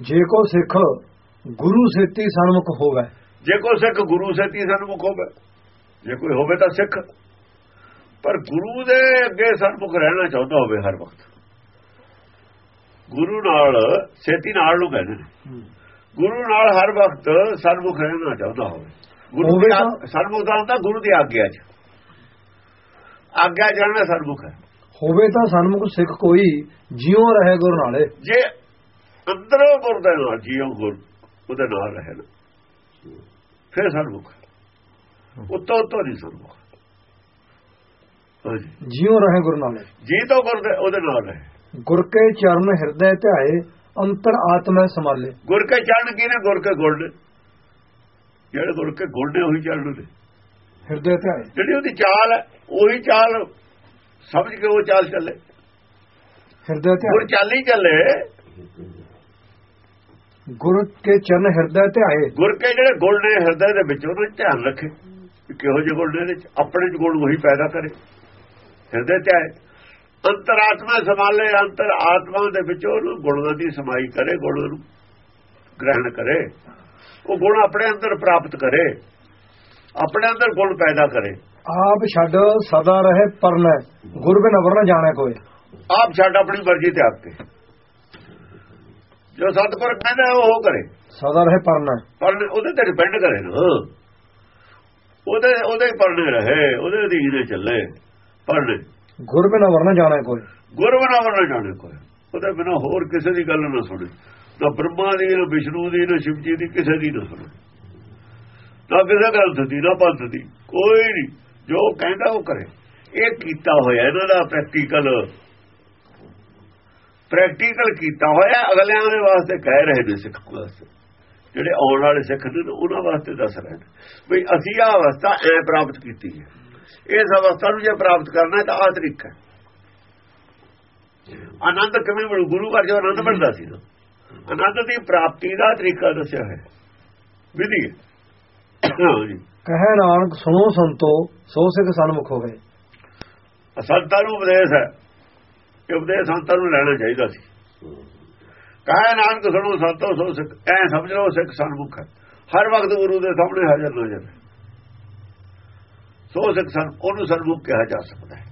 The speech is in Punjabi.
ਜੇ ਕੋ ਸਿੱਖ ਗੁਰੂ ਸੇਤੀ ਸਨਮੁਖ ਹੋਵੇ। ਜੇ ਕੋਈ ਸਿੱਖ ਗੁਰੂ ਸੇਤੀ ਸਨਮੁਖ ਹੋਵੇ ਜੇ ਕੋਈ ਹੋਵੇ ਤਾਂ ਸਿੱਖ। ਪਰ ਗੁਰੂ ਦੇ ਅੱਗੇ ਸਨਮੁਖ ਰਹਿਣਾ ਚਾਹੁੰਦਾ ਹੋਵੇ ਹਰ ਵਕਤ। ਗੁਰੂ ਨਾਲ ਸੇਤੀ ਨਾਲ ਨੂੰ ਕਹਿੰਦੇ ਨੇ। ਗੁਰੂ ਨਾਲ ਹਰ ਵਕਤ ਸਨਮੁਖ ਰਹਿਣਾ ਚਾਹੁੰਦਾ ਹੋਵੇ। ਗੁਰੂ ਦੀ ਸਨਮੁਖ ਦਾ ਹੁੰਦਾ ਗੁਰੂ ਦੀ ਆਗਿਆ 'ਚ। ਆਗਿਆ ਜਾਣਨਾ ਸਨਮੁਖ ਹੈ। ਹੋਵੇ ਤਾਂ ਸਨਮੁਖ ਸਿੱਖ ਕੋਈ ਜਿਉਂ ਰਹੇ ਗੁਰ ਨਾਲੇ। ਜੇ ਅੰਦਰੋਂ ਗੁਰ ਦੇ ਨਾਲ ਜੀਉ ਗੁਰ ਉਹਦੇ ਨਾਲ ਰਹੇ ਨਾ ਫਿਰ ਸਨਮੁਖ ਉੱਤੋਂ ਉੱਤੋਂ ਨਹੀਂ ਸਨਮੁਖ ਹਾਂਜੀ। ਜਿਉਂ ਰਹੇ ਗੁਰ ਨਾਲੇ ਜੀ ਤੋਂ ਗੁਰ ਉਹਦੇ ਨਾਲ ਰਹੇ। ਗੁਰ ਕੇ ਚਰਨ ਹਿਰਦੈ ਧਿਆਏ ਅੰਤਰ ਆਤਮੈ ਸਮਾਲੇ ਗੁਰ ਕੇ ਚੜਨ ਕੀ ਨੇ ਗੁਰ ਕੇ ਨੇ ਜਿਹੜੇ ਗੁਰ ਕੇ ਗੁਣ ਨੇ ਉਹੀ ਚੜਨ ਨੇ। ਹਿਰਦੈ ਧਿਆਏ। ਜਿਹੜੀ ਉਹਦੀ ਚਾਲ ਹੈ ਉਹੀ ਚਾਲ ਸਮਝ ਕੇ ਉਹ ਚਾਲ ਚੱਲੇ। ਹਿਰਦੈ ਗੁਰ ਧਿਆਏ ਚਾਲ ਹੀ ਚੱਲੇ। ਗੁਰ ਕੇ ਚਰਨ ਹਿਰਦੈ ਧਿਆਏ ਗੁਰ ਕੇ ਜਿਹੜੇ ਗੁਣ ਨੇ ਹਿਰਦੇ ਦੇ ਵਿੱਚ ਉਹਨਾਂ ਧਿਆਨ ਰੱਖੇ ਕਿਹੋ ਜਿਹੇ ਗੁਣ ਨੇ ਆਪਣੇ ਚ ਗੁਣ ਉਹੀ ਪੈਦਾ ਕਰੇ। ਹਿਰਦੇ ਤੇ ਆਏ। ਅੰਤਰਾਤਮਾ ਸੰਭਾਲੇ ਅੰਤਰ ਆਤਮਾ ਦੇ ਵਿੱਚ ਉਹਨੂੰ ਗੁਣਾਂ ਦੀ ਸਮਾਈ ਕਰੇ ਗੁਣਾਂ ਨੂੰ ਗ੍ਰਹਿਣ ਕਰੇ। ਉਹ ਗੁਣ ਆਪਣੇ ਅੰਦਰ ਪ੍ਰਾਪਤ ਕਰੇ। ਆਪਣੇ ਅੰਦਰ ਗੁਣ ਪੈਦਾ ਕਰੇ। ਆਪ ਛੱਡ ਸਦਾ ਰਹੇ ਪਰਨੈ। ਗੁਰ ਬਿਨ ਅਵਰ ਨ ਜਾਣੈ ਕੋਏ ਆਪ ਛੱਡ ਆਪਣੀ ਮਰਜ਼ੀ ਤੇ ਆਪ। ਤੇ ਜੋ ਸਤਿਗੁਰ ਕਹਿੰਦਾ ਉਹ ਕਰੇ। ਸਦਾ ਰਹੇ ਪਰਨੈ। ਪਰ ਉਹਦੇ ਤੇ ਡਿਪੈਂਡ ਕਰੇ ਨਾ। ਉਹਦੇ ਉਹਦੇ ਪਰਨੇ ਰਹੇ ਉਹਦੇ ਅਧੀਨ ਹੀ ਚੱਲੇ ਪਰਨੇ। ਗੁਰ ਬਿਨ ਅਵਰ ਨ ਜਾਣੈ ਕੋਏ ਗੁਰੂ ਬਣਾ ਨਾ ਜਾਣੇ ਕੋਈ। ਉਹਦੇ ਬਿਨਾ ਹੋਰ ਕਿਸੇ ਦੀ ਗੱਲ ਨਾ ਸੁਣੇ। ਨਾ ਬ੍ਰਹਮਾ ਦੀ ਨਾ ਵਿਸ਼ਨੂੰ ਦੀ ਨਾ ਸ਼ਿਵ ਜੀ ਦੀ ਕਿਸੇ ਦੀ ਨਾ ਸੁਣੇ। ਨਾ ਕਿਸੇ ਗ੍ਰੰਥ ਦੀ ਨਾ ਪੰਥ ਦੀ ਕੋਈ ਨਹੀਂ। ਜੋ ਕਹਿੰਦਾ ਉਹ ਕਰੇ। ਇਹ ਕੀਤਾ ਹੋਇਆ ਇਹਨਾਂ ਦਾ ਪ੍ਰੈਕਟੀਕਲ ਪ੍ਰੈਕਟੀਕਲ ਕੀਤਾ ਹੋਇਆ ਅਗਲਿਆਂ ਦੇ ਵਾਸਤੇ ਕਹਿ ਰਹੇ ਨੇ ਸਿੱਖ ਵਾਸਤੇ ਜਿਹੜੇ ਆਉਣ ਵਾਲੇ ਸਿੱਖ ਨੇ ਉਹਨਾਂ ਵਾਸਤੇ ਦੱਸ ਰਹੇ ਨੇ। ਵੀ ਅਸੀਂ ਆਹ ਅਵਸਥਾ ਐ ਪ੍ਰਾਪਤ ਕੀਤੀ ਹੈ। ਇਸ ਅਵਸਥਾ ਨੂੰ ਜੇ ਪ੍ਰਾਪਤ ਕਰਨਾ ਤਾਂ ਆਹ ਤਰੀਕਾ ਹੈ। ਆਨੰਦ ਕਿਵੇਂ ਮਿਲੂ? ਗੁਰੂ ਘਰ ਜੋ ਆਨੰਦ ਮਿਲਦਾ ਸੀ ਆਨੰਦ ਦੀ ਪ੍ਰਾਪਤੀ ਦਾ ਤਰੀਕਾ ਦੱਸਿਆ ਹੈ। ਵਿਧੀ ਕਹੈ ਨਾਨਕ ਸੁਣੋ ਸੰਤੋ ਸੋ ਸਿੱਖ ਸਨਮੁਖ ਹੋਵੇ। ਸੰਤਾਂ ਨੂੰ ਉਪਦੇਸ਼ ਹੈ। ਇਹ ਉਪਦੇਸ਼ ਸੰਤਾਂ ਨੂੰ ਲੈਣਾ ਚਾਹੀਦਾ ਸੀ। ਕਹੇ ਨਾਨਕ ਸੁਣੋ ਸੰਤੋ ਸੋ ਸਿੱਖ, ਐ ਸਮਝ ਲਓ ਸਿੱਖ ਸਨਮੁਖ ਹੈ। ਹਰ ਵਕਤ ਗੁਰੂ ਦੇ ਸਾਹਮਣੇ ਹਾਜ਼ਰ ਨਾਜ਼ਰ ਹੈ ਸੋ ਸਿੱਖ ਸਨ, ਉਹਨੂੰ ਸਨਮੁਖ ਕਿਹਾ ਜਾ ਸਕਦਾ ਹੈ।